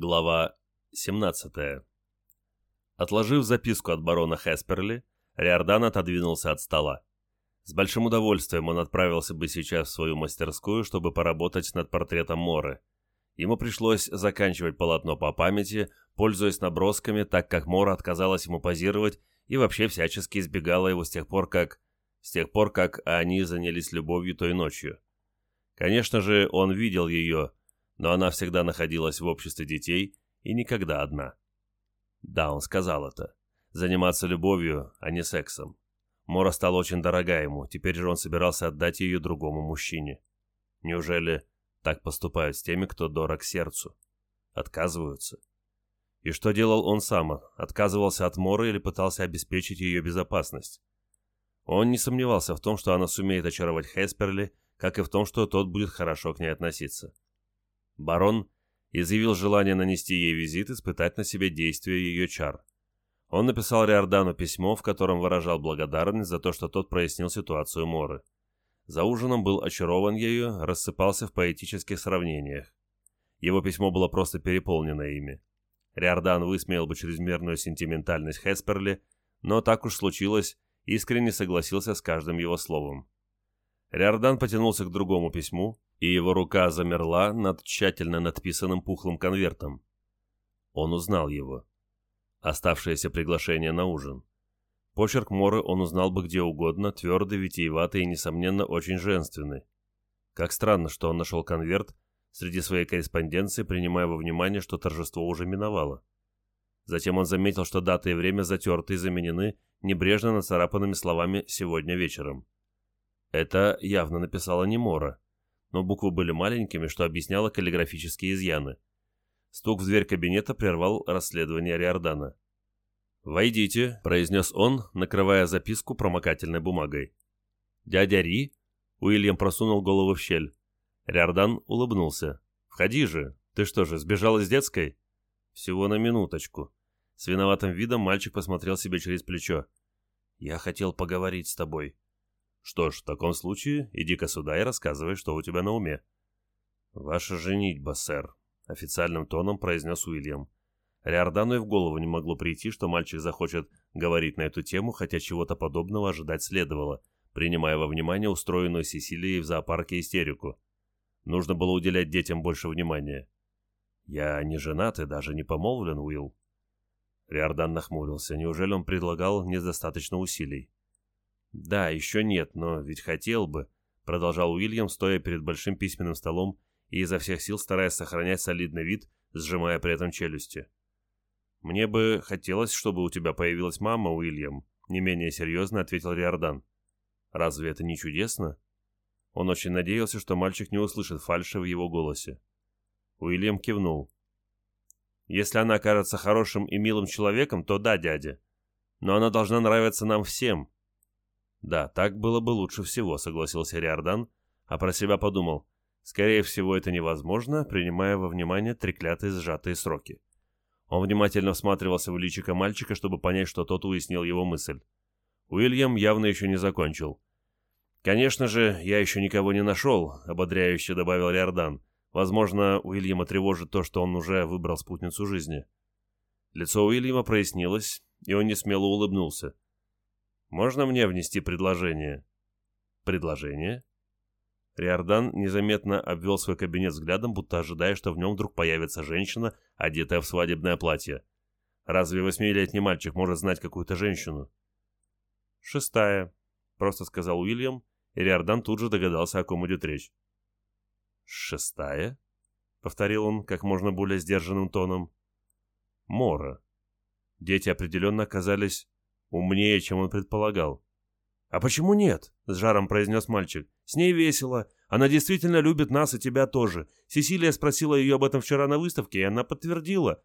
Глава 17. Отложив записку от барона Хесперли, Риордан отодвинулся от стола. С большим удовольствием он отправился бы сейчас в свою мастерскую, чтобы поработать над портретом Моры. Ему пришлось заканчивать полотно по памяти, пользуясь набросками, так как Мора отказалась ему позировать и вообще всячески избегала его с тех пор, как... с тех пор, как они занялись любовью той ночью. Конечно же, он видел ее, но она всегда находилась в обществе детей и никогда одна. Да, он сказал это. Заниматься любовью, а не сексом. Мора стала очень дорога ему, теперь же он собирался отдать ее другому мужчине. Неужели так поступают с теми, кто дорог сердцу? Отказываются? И что делал он сам? Отказывался от Моры или пытался обеспечить ее безопасность? Он не сомневался в том, что она сумеет очаровать Хесперли, как и в том, что тот будет хорошо к ней относиться. Барон изъявил желание нанести ей визит и испытать на себе действие ее чар. Он написал Риордану письмо, в котором выражал благодарность за то, что тот прояснил ситуацию Моры. За ужином был очарован ею, рассыпался в поэтических сравнениях. Его письмо было просто переполнено ими. Риордан высмеял бы чрезмерную сентиментальность Хесперли, но так уж случилось, искренне согласился с каждым его словом. Риордан потянулся к другому письму, и его рука замерла над тщательно надписанным пухлым конвертом. Он узнал его. Оставшееся приглашение на ужин. Почерк Моры он узнал бы где угодно, твердый, витиеватый и, несомненно, очень женственный. Как странно, что он нашел конверт среди своей корреспонденции, принимая во внимание, что торжество уже миновало. Затем он заметил, что дата и время затерты и заменены небрежно нацарапанными словами «сегодня вечером». Это явно написала не Мора но буквы были маленькими, что объясняло каллиграфические изъяны. Стук в дверь кабинета прервал расследование Риордана. «Войдите», — произнес он, накрывая записку промокательной бумагой. «Дядя Ри?» — Уильям просунул голову в щель. Риордан улыбнулся. «Входи же. Ты что же, сбежал из детской?» «Всего на минуточку». С виноватым видом мальчик посмотрел себе через плечо. «Я хотел поговорить с тобой». Что ж, в таком случае иди-ка сюда и рассказывай, что у тебя на уме. Ваша женитьба, сэр, официальным тоном произнес Уильям. Риордану и в голову не могло прийти, что мальчик захочет говорить на эту тему, хотя чего-то подобного ожидать следовало, принимая во внимание устроенную Сесилией в зоопарке истерику. Нужно было уделять детям больше внимания. «Я не женат и даже не помолвлен, Уилл». Риордан нахмурился. Неужели он предлагал недостаточно усилий? «Да, еще нет, но ведь хотел бы», — продолжал Уильям, стоя перед большим письменным столом и изо всех сил стараясь сохранять солидный вид, сжимая при этом челюсти. «Мне бы хотелось, чтобы у тебя появилась мама, Уильям», — не менее серьезно ответил Риордан. «Разве это не чудесно?» Он очень надеялся, что мальчик не услышит фальши в его голосе. Уильям кивнул. «Если она окажется хорошим и милым человеком, то да, дядя. Но она должна нравиться нам всем, «Да, так было бы лучше всего», — согласился Риордан, а про себя подумал. «Скорее всего, это невозможно, принимая во внимание треклятые сжатые сроки». Он внимательно всматривался в личико мальчика, чтобы понять, что тот уяснил его мысль. Уильям явно еще не закончил. «Конечно же, я еще никого не нашел», — ободряюще добавил Риордан. «Возможно, Уильяма тревожит то, что он уже выбрал спутницу жизни». Лицо Уильяма прояснилось, и он несмело улыбнулся. Можно мне внести предложение?» «Предложение?» Риордан незаметно обвел свой кабинет взглядом, будто ожидая, что в нем вдруг появится женщина, одетая в свадебное платье. Разве восьмилетний мальчик может знать какую-то женщину? «Шестая», — просто сказал Уильям, и Риордан тут же догадался, о ком идет речь. «Шестая?» — повторил он как можно более сдержанным тоном. «Мора». Дети определенно оказались Умнее, чем он предполагал. «А почему нет?» — с жаром произнес мальчик. «С ней весело. Она действительно любит нас и тебя тоже. Сесилия спросила ее об этом вчера на выставке, и она подтвердила».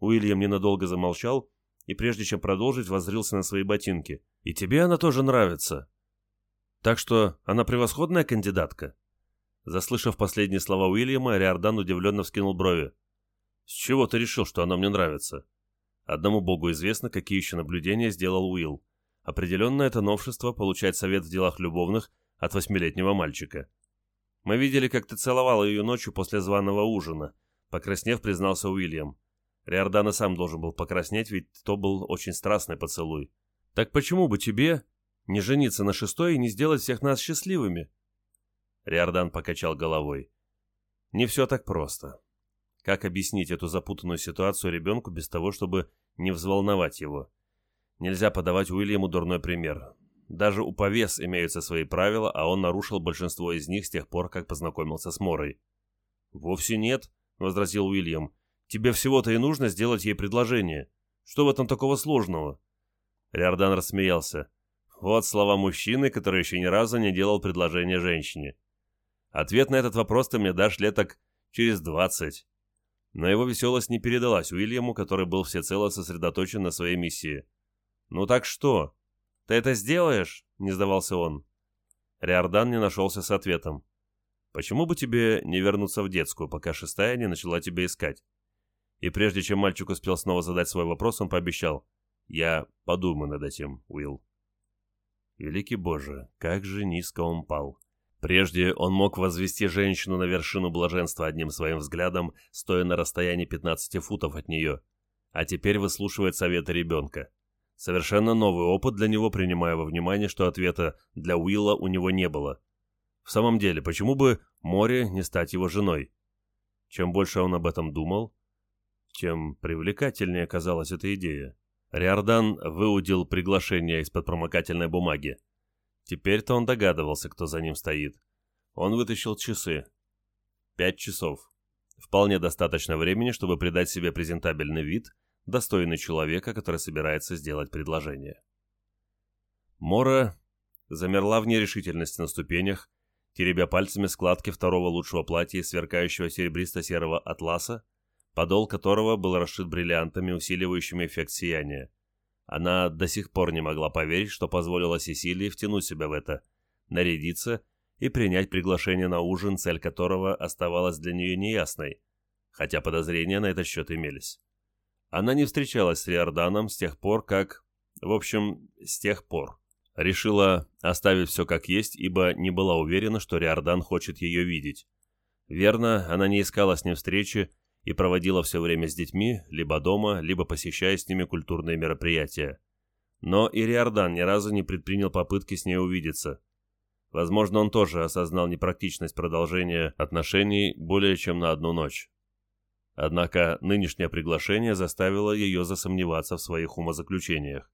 Уильям ненадолго замолчал и, прежде чем продолжить, воззрился на свои ботинки. «И тебе она тоже нравится. Так что она превосходная кандидатка». Заслышав последние слова Уильяма, Риордан удивленно вскинул брови. «С чего ты решил, что она мне нравится?» Одному богу известно, какие еще наблюдения сделал Уилл. Определенно это новшество получать совет в делах любовных от восьмилетнего мальчика. Мы видели, как ты целовал ее ночью после званого ужина, Покраснев, признался Уильям. Риордан и сам должен был покраснеть, ведь то был очень страстный поцелуй. «Так почему бы тебе не жениться на шестой и не сделать всех нас счастливыми?» Риордан покачал головой. «Не все так просто. Как объяснить эту запутанную ситуацию ребенку без того, чтобы не взволновать его? Нельзя подавать Уильяму дурной пример. Даже у повес имеются свои правила, а он нарушил большинство из них с тех пор, как познакомился с Морой. «Вовсе нет», — возразил Уильям. «Тебе всего-то и нужно сделать ей предложение. Что в этом такого сложного?» Риордан рассмеялся. Вот слова мужчины, который еще ни разу не делал предложение женщине. Ответ на этот вопрос ты мне дашь леток через двадцать. Но его веселость не передалась Уильяму, который был всецело сосредоточен на своей миссии. «Ну так что? Ты это сделаешь?» — не сдавался он. Риордан не нашелся с ответом. «Почему бы тебе не вернуться в детскую, пока шестая не начала тебя искать?» И прежде чем мальчик успел снова задать свой вопрос, он пообещал. «Я подумаю над этим, Уилл». Великий Боже, как же низко он пал. Прежде он мог возвести женщину на вершину блаженства одним своим взглядом, стоя на расстоянии 15 футов от нее, а теперь выслушивает советы ребенка. Совершенно новый опыт для него, принимая во внимание, что ответа для Уилла у него не было. В самом деле, почему бы Море не стать его женой? Чем больше он об этом думал, тем привлекательнее казалась эта идея. Риордан выудил приглашение из-под промокательной бумаги. Теперь-то он догадывался, кто за ним стоит. Он вытащил часы. Пять часов. Вполне достаточно времени, чтобы придать себе презентабельный вид – достойный человека, который собирается сделать предложение. Мора замерла в нерешительности на ступенях, теребя пальцами складки второго лучшего платья из сверкающего серебристо-серого атласа, подол которого был расшит бриллиантами, усиливающими эффект сияния. Она до сих пор не могла поверить, что позволила Сесилии втянуть себя в это, нарядиться и принять приглашение на ужин, цель которого оставалась для нее неясной, хотя подозрения на этот счет имелись. Она не встречалась с Риорданом с тех пор, как... В общем, с тех пор. Решила оставить все как есть, ибо не была уверена, что Риордан хочет ее видеть. Верно, она не искала с ним встречи и проводила все время с детьми, либо дома, либо посещая с ними культурные мероприятия. Но и ни разу не предпринял попытки с ней увидеться. Возможно, он тоже осознал непрактичность продолжения отношений более чем на одну ночь. Однако нынешнее приглашение заставило ее засомневаться в своих умозаключениях.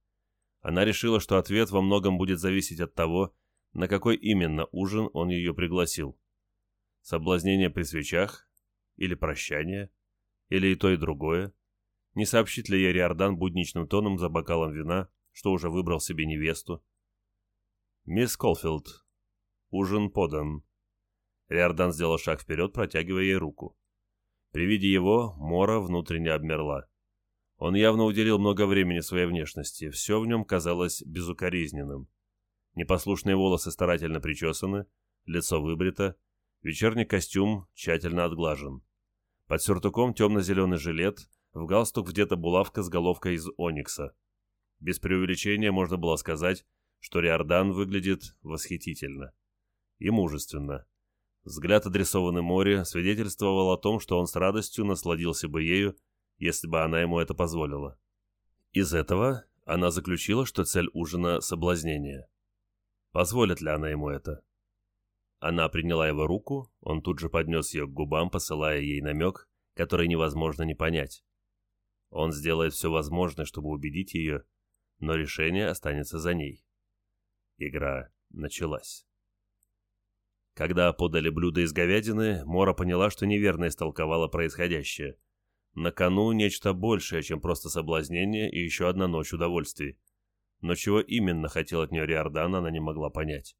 Она решила, что ответ во многом будет зависеть от того, на какой именно ужин он ее пригласил. Соблазнение при свечах? Или прощание? Или и то, и другое? Не сообщит ли ей Риордан будничным тоном за бокалом вина, что уже выбрал себе невесту? «Мисс Колфилд, ужин подан». Риордан сделал шаг вперед, протягивая ей руку. При виде его Мора внутренне обмерла. Он явно уделил много времени своей внешности, все в нем казалось безукоризненным. Непослушные волосы старательно причесаны, лицо выбрито, вечерний костюм тщательно отглажен. Под сюртуком темно-зеленый жилет, в галстук вдета булавка с головкой из оникса. Без преувеличения можно было сказать, что Риордан выглядит восхитительно и мужественно. Взгляд, адресованный море, свидетельствовал о том, что он с радостью насладился бы ею, если бы она ему это позволила. Из этого она заключила, что цель ужина — соблазнение. Позволит ли она ему это? Она приняла его руку, он тут же поднес ее к губам, посылая ей намек, который невозможно не понять. Он сделает все возможное, чтобы убедить ее, но решение останется за ней. Игра началась. Когда подали блюдо из говядины, Мора поняла, что неверно истолковала происходящее. На кону нечто большее, чем просто соблазнение и еще одна ночь удовольствий. Но чего именно хотел от нее Риордан, она не могла понять.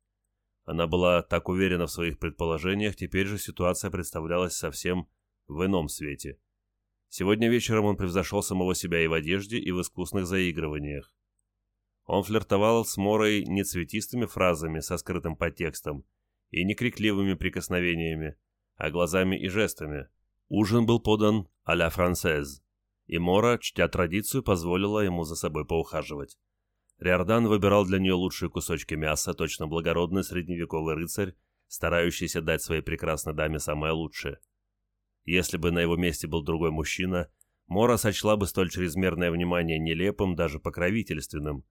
Она была так уверена в своих предположениях, теперь же ситуация представлялась совсем в ином свете. Сегодня вечером он превзошел самого себя и в одежде, и в искусных заигрываниях. Он флиртовал с Морой не цветистыми фразами со скрытым подтекстом, и не крикливыми прикосновениями, а глазами и жестами. Ужин был подан а-ля францез, и Мора, чтя традицию, позволила ему за собой поухаживать. Риордан выбирал для нее лучшие кусочки мяса, точно благородный средневековый рыцарь, старающийся дать своей прекрасной даме самое лучшее. Если бы на его месте был другой мужчина, Мора сочла бы столь чрезмерное внимание нелепым, даже покровительственным.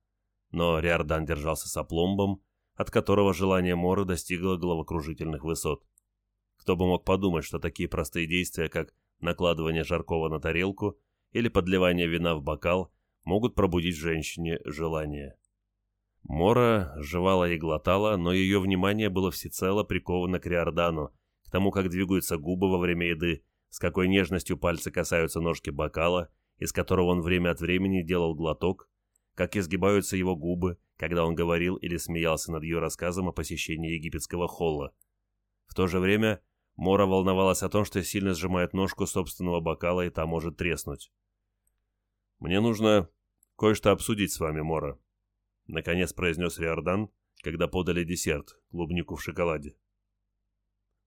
Но Риордан держался с опломбом, от которого желание Мора достигло головокружительных высот. Кто бы мог подумать, что такие простые действия, как накладывание жаркого на тарелку или подливание вина в бокал, могут пробудить в женщине желание. Мора жевала и глотала, но ее внимание было всецело приковано к Риордану, к тому, как двигаются губы во время еды, с какой нежностью пальцы касаются ножки бокала, из которого он время от времени делал глоток, как изгибаются его губы, когда он говорил или смеялся над ее рассказом о посещении египетского холла. В то же время Мора волновалась о том, что сильно сжимает ножку собственного бокала, и та может треснуть. «Мне нужно кое-что обсудить с вами, Мора», — наконец произнес Риордан, когда подали десерт, клубнику в шоколаде.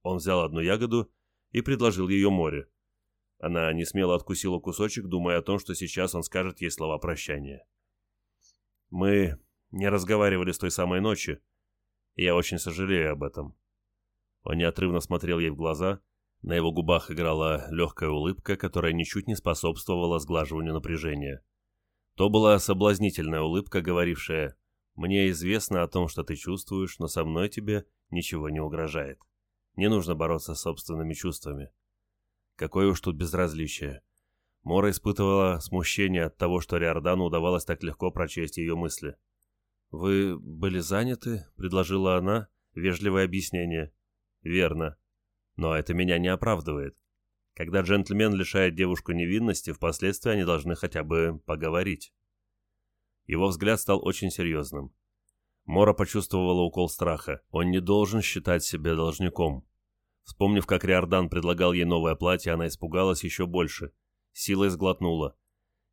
Он взял одну ягоду и предложил ее море. Она не смело откусила кусочек, думая о том, что сейчас он скажет ей слова прощания. «Мы не разговаривали с той самой ночи, и я очень сожалею об этом». Он неотрывно смотрел ей в глаза, на его губах играла легкая улыбка, которая ничуть не способствовала сглаживанию напряжения. То была соблазнительная улыбка, говорившая «Мне известно о том, что ты чувствуешь, но со мной тебе ничего не угрожает». Не нужно бороться с собственными чувствами. Какое уж тут безразличие. Мора испытывала смущение от того, что Риордану удавалось так легко прочесть ее мысли. «Вы были заняты?» — предложила она, вежливое объяснение. «Верно. Но это меня не оправдывает. Когда джентльмен лишает девушку невинности, впоследствии они должны хотя бы поговорить». Его взгляд стал очень серьезным. Мора почувствовала укол страха. Он не должен считать себя должником. Вспомнив, как Риордан предлагал ей новое платье, она испугалась еще больше. Силой сглотнула.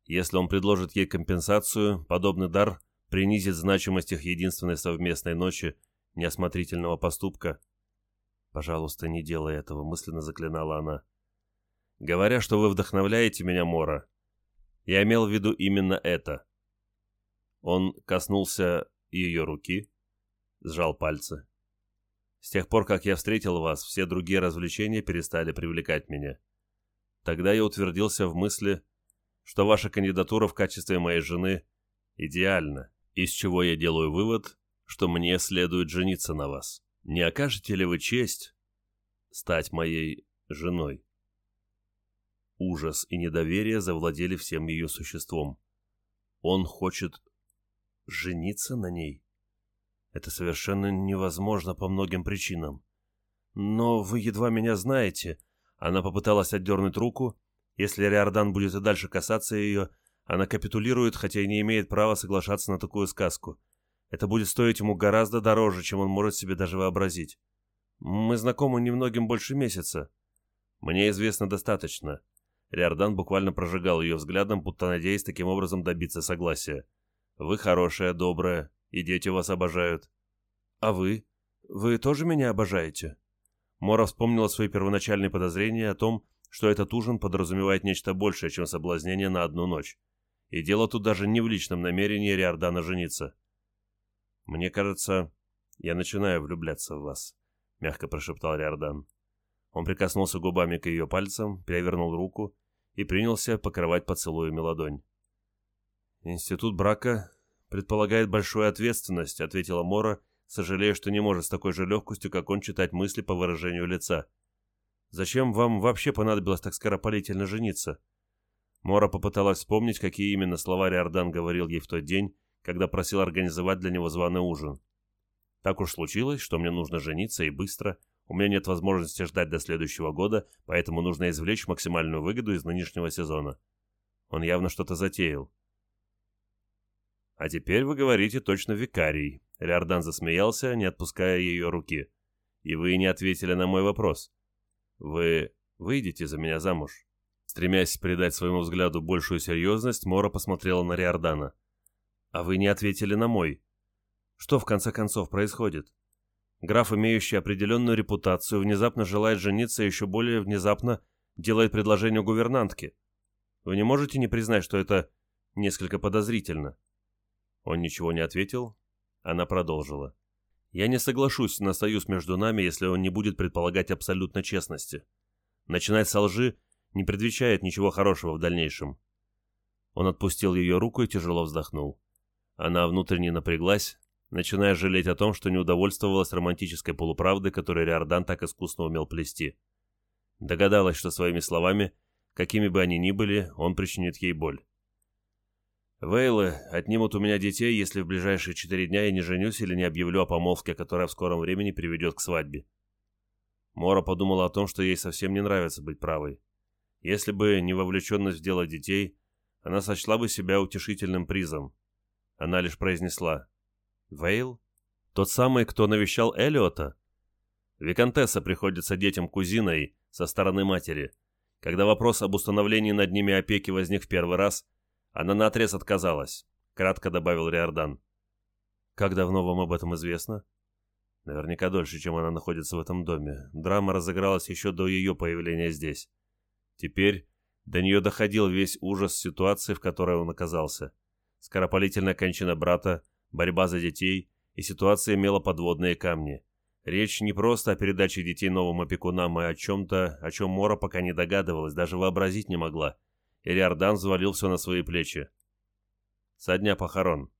Если он предложит ей компенсацию, подобный дар принизит значимость их единственной совместной ночи, неосмотрительного поступка. «Пожалуйста, не делай этого», — мысленно заклинала она. «Говоря, что вы вдохновляете меня, Мора, я имел в виду именно это». Он коснулся ее руки, сжал пальцы. С тех пор, как я встретил вас, все другие развлечения перестали привлекать меня. Тогда я утвердился в мысли, что ваша кандидатура в качестве моей жены идеальна, из чего я делаю вывод, что мне следует жениться на вас. Не окажете ли вы честь стать моей женой? Ужас и недоверие завладели всем ее существом. Он хочет жениться на ней? Это совершенно невозможно по многим причинам. Но вы едва меня знаете. Она попыталась отдернуть руку. Если Риордан будет и дальше касаться ее, она капитулирует, хотя и не имеет права соглашаться на такую сказку. Это будет стоить ему гораздо дороже, чем он может себе даже вообразить. Мы знакомы немногим больше месяца. Мне известно достаточно. Риордан буквально прожигал ее взглядом, будто надеясь таким образом добиться согласия. Вы хорошая, добрая, и дети вас обожают. А вы? Вы тоже меня обожаете?» Мора вспомнила свои первоначальные подозрения о том, что этот ужин подразумевает нечто большее, чем соблазнение на одну ночь. И дело тут даже не в личном намерении Риордана жениться. «Мне кажется, я начинаю влюбляться в вас», — мягко прошептал Риордан. Он прикоснулся губами к ее пальцам, перевернул руку и принялся покрывать поцелуями ладонь. «Институт брака предполагает большую ответственность», — ответила Мора, сожалея, что не может с такой же легкостью, как он, читать мысли по выражению лица. «Зачем вам вообще понадобилось так скоропалительно жениться?» Мора попыталась вспомнить, какие именно слова Риордан говорил ей в тот день, когда просил организовать для него званый ужин. «Так уж случилось, что мне нужно жениться и быстро. У меня нет возможности ждать до следующего года, поэтому нужно извлечь максимальную выгоду из нынешнего сезона». Он явно что-то затеял. «А теперь вы говорите точно викарий», — Риордан засмеялся, не отпуская ее руки. «И вы не ответили на мой вопрос. Вы выйдете за меня замуж?» Стремясь придать своему взгляду большую серьезность, Мора посмотрела на Риордана. «А вы не ответили на мой. Что в конце концов происходит? Граф, имеющий определенную репутацию, внезапно желает жениться, и еще более внезапно делает предложение гувернантке. Вы не можете не признать, что это несколько подозрительно?» Он ничего не ответил. Она продолжила. «Я не соглашусь на союз между нами, если он не будет предполагать абсолютно честности. Начинать со лжи не предвещает ничего хорошего в дальнейшем. Он отпустил ее руку и тяжело вздохнул. Она внутренне напряглась, начиная жалеть о том, что не удовольствовалась романтической полуправдой, которую Риордан так искусно умел плести. Догадалась, что своими словами, какими бы они ни были, он причинит ей боль. Вейлы отнимут у меня детей, если в ближайшие четыре дня я не женюсь или не объявлю о помолвке, которая в скором времени приведет к свадьбе. Мора подумала о том, что ей совсем не нравится быть правой. Если бы не вовлеченность в дело детей, она сочла бы себя утешительным призом. Она лишь произнесла «Вейл? Тот самый, кто навещал Эллиота?» Викантесса приходится детям кузиной со стороны матери. Когда вопрос об установлении над ними опеки возник в первый раз – она наотрез отказалась, кратко добавил Риордан. Как давно вам об этом известно? Наверняка дольше, чем она находится в этом доме. Драма разыгралась еще до ее появления здесь. Теперь до нее доходил весь ужас ситуации, в которой он оказался. Скоропалительная кончина брата, борьба за детей, и ситуация имела подводные камни. Речь не просто о передаче детей новым опекунам, а о чем-то, о чем Мора пока не догадывалась, даже вообразить не могла – и взвалил все на свои плечи. Со дня похорон.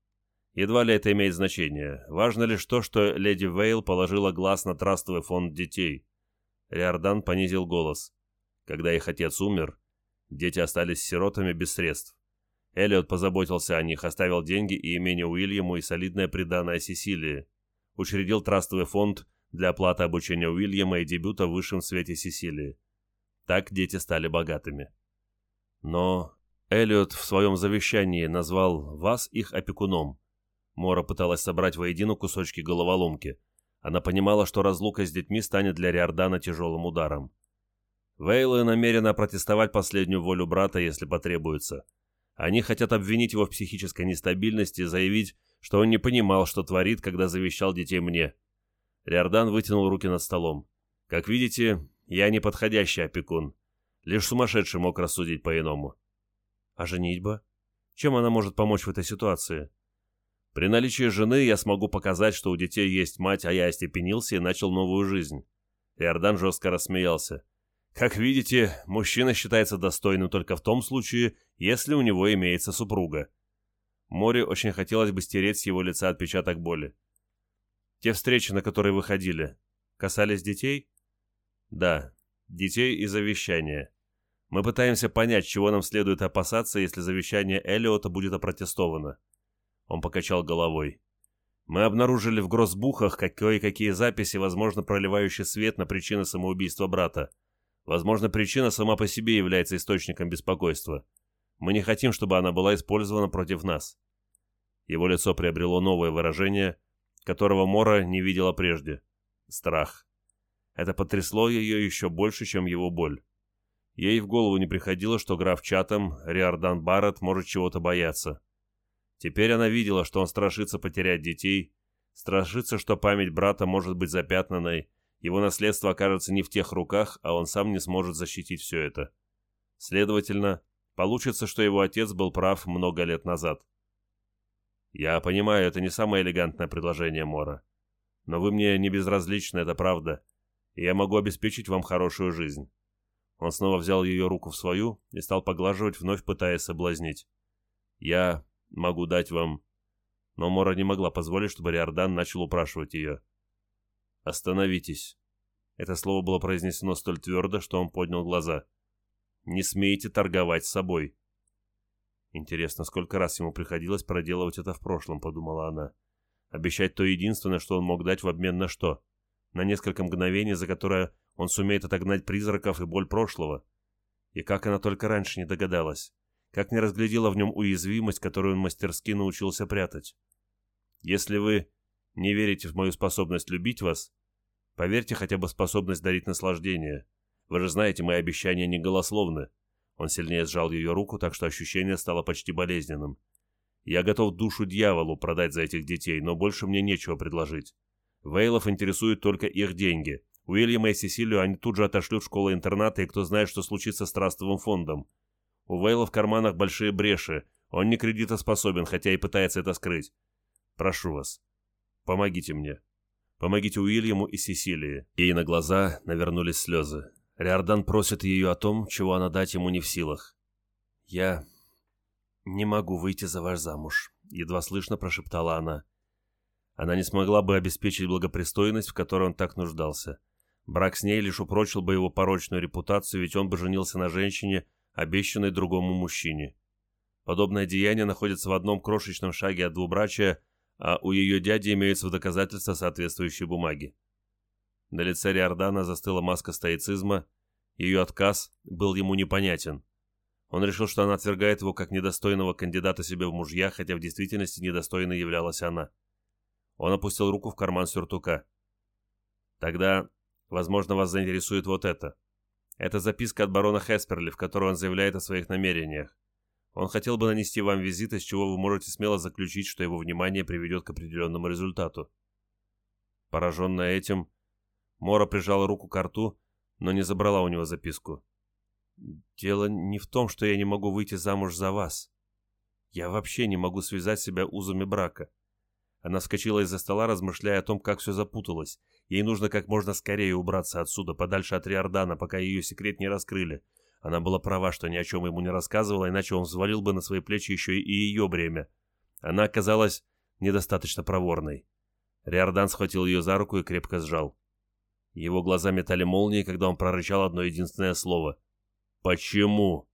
Едва ли это имеет значение. Важно лишь то, что леди Вейл положила глаз на трастовый фонд детей. Риордан понизил голос. Когда их отец умер, дети остались сиротами без средств. Эллиот позаботился о них, оставил деньги и имение Уильяму и солидное приданое Сесилии. Учредил трастовый фонд для оплаты обучения Уильяма и дебюта в высшем свете Сесилии. Так дети стали богатыми. Но Эллиот в своем завещании назвал вас их опекуном. Мора пыталась собрать воедино кусочки головоломки. Она понимала, что разлука с детьми станет для Риордана тяжелым ударом. Вейлы намерена протестовать последнюю волю брата, если потребуется. Они хотят обвинить его в психической нестабильности заявить, что он не понимал, что творит, когда завещал детей мне. Риордан вытянул руки над столом. «Как видите, я не подходящий опекун. Лишь сумасшедший мог рассудить по-иному. А женитьба? Чем она может помочь в этой ситуации? При наличии жены я смогу показать, что у детей есть мать, а я остепенился и начал новую жизнь. Иордан жестко рассмеялся. Как видите, мужчина считается достойным только в том случае, если у него имеется супруга. Море очень хотелось бы стереть с его лица отпечаток боли. Те встречи, на которые вы ходили, касались детей? Да, детей и завещания. Мы пытаемся понять, чего нам следует опасаться, если завещание Эллиота будет опротестовано. Он покачал головой. Мы обнаружили в Гроссбухах кое-какие записи, возможно, проливающие свет на причины самоубийства брата. Возможно, причина сама по себе является источником беспокойства. Мы не хотим, чтобы она была использована против нас. Его лицо приобрело новое выражение, которого Мора не видела прежде. Страх. Это потрясло ее еще больше, чем его боль. Ей в голову не приходило, что граф Чатам, Риордан Барретт, может чего-то бояться. Теперь она видела, что он страшится потерять детей, страшится, что память брата может быть запятнанной, его наследство окажется не в тех руках, а он сам не сможет защитить все это. Следовательно, получится, что его отец был прав много лет назад. Я понимаю, это не самое элегантное предложение Мора. Но вы мне не безразличны, это правда и я могу обеспечить вам хорошую жизнь». Он снова взял ее руку в свою и стал поглаживать, вновь пытаясь соблазнить. «Я могу дать вам...» Но Мора не могла позволить, чтобы Риордан начал упрашивать ее. «Остановитесь». Это слово было произнесено столь твердо, что он поднял глаза. «Не смейте торговать собой». Интересно, сколько раз ему приходилось проделывать это в прошлом, подумала она. Обещать то единственное, что он мог дать в обмен на что? на несколько мгновений, за которое он сумеет отогнать призраков и боль прошлого. И как она только раньше не догадалась, как не разглядела в нем уязвимость, которую он мастерски научился прятать. Если вы не верите в мою способность любить вас, поверьте хотя бы способность дарить наслаждение. Вы же знаете, мои обещания не голословны. Он сильнее сжал ее руку, так что ощущение стало почти болезненным. Я готов душу дьяволу продать за этих детей, но больше мне нечего предложить. Вейлов интересуют только их деньги. Уильяма и Сесилию они тут же отошлют в школу-интерната, и кто знает, что случится с трастовым фондом. У Вейла в карманах большие бреши. Он не кредитоспособен, хотя и пытается это скрыть. Прошу вас, помогите мне. Помогите Уильяму и Сесилии. Ей на глаза навернулись слезы. Риордан просит ее о том, чего она дать ему не в силах. «Я не могу выйти за ваш замуж», — едва слышно прошептала она. Она не смогла бы обеспечить благопристойность, в которой он так нуждался. Брак с ней лишь упрочил бы его порочную репутацию, ведь он бы женился на женщине, обещанной другому мужчине. Подобное деяние находится в одном крошечном шаге от двубрачия, а у ее дяди имеются доказательства соответствующие бумаги. На лице Риордана застыла маска стоицизма, ее отказ был ему непонятен. Он решил, что она отвергает его как недостойного кандидата себе в мужья, хотя в действительности недостойной являлась она. Он опустил руку в карман сюртука. «Тогда, возможно, вас заинтересует вот это. Это записка от барона Хесперли, в которой он заявляет о своих намерениях. Он хотел бы нанести вам визит, из чего вы можете смело заключить, что его внимание приведет к определенному результату». Пораженная этим, Мора прижала руку к рту, но не забрала у него записку. «Дело не в том, что я не могу выйти замуж за вас. Я вообще не могу связать себя узами брака». Она вскочила из-за стола, размышляя о том, как все запуталось. Ей нужно как можно скорее убраться отсюда, подальше от Риордана, пока ее секрет не раскрыли. Она была права, что ни о чем ему не рассказывала, иначе он взвалил бы на свои плечи еще и ее бремя. Она оказалась недостаточно проворной. Риордан схватил ее за руку и крепко сжал. Его глаза метали молнии, когда он прорычал одно единственное слово. «Почему?»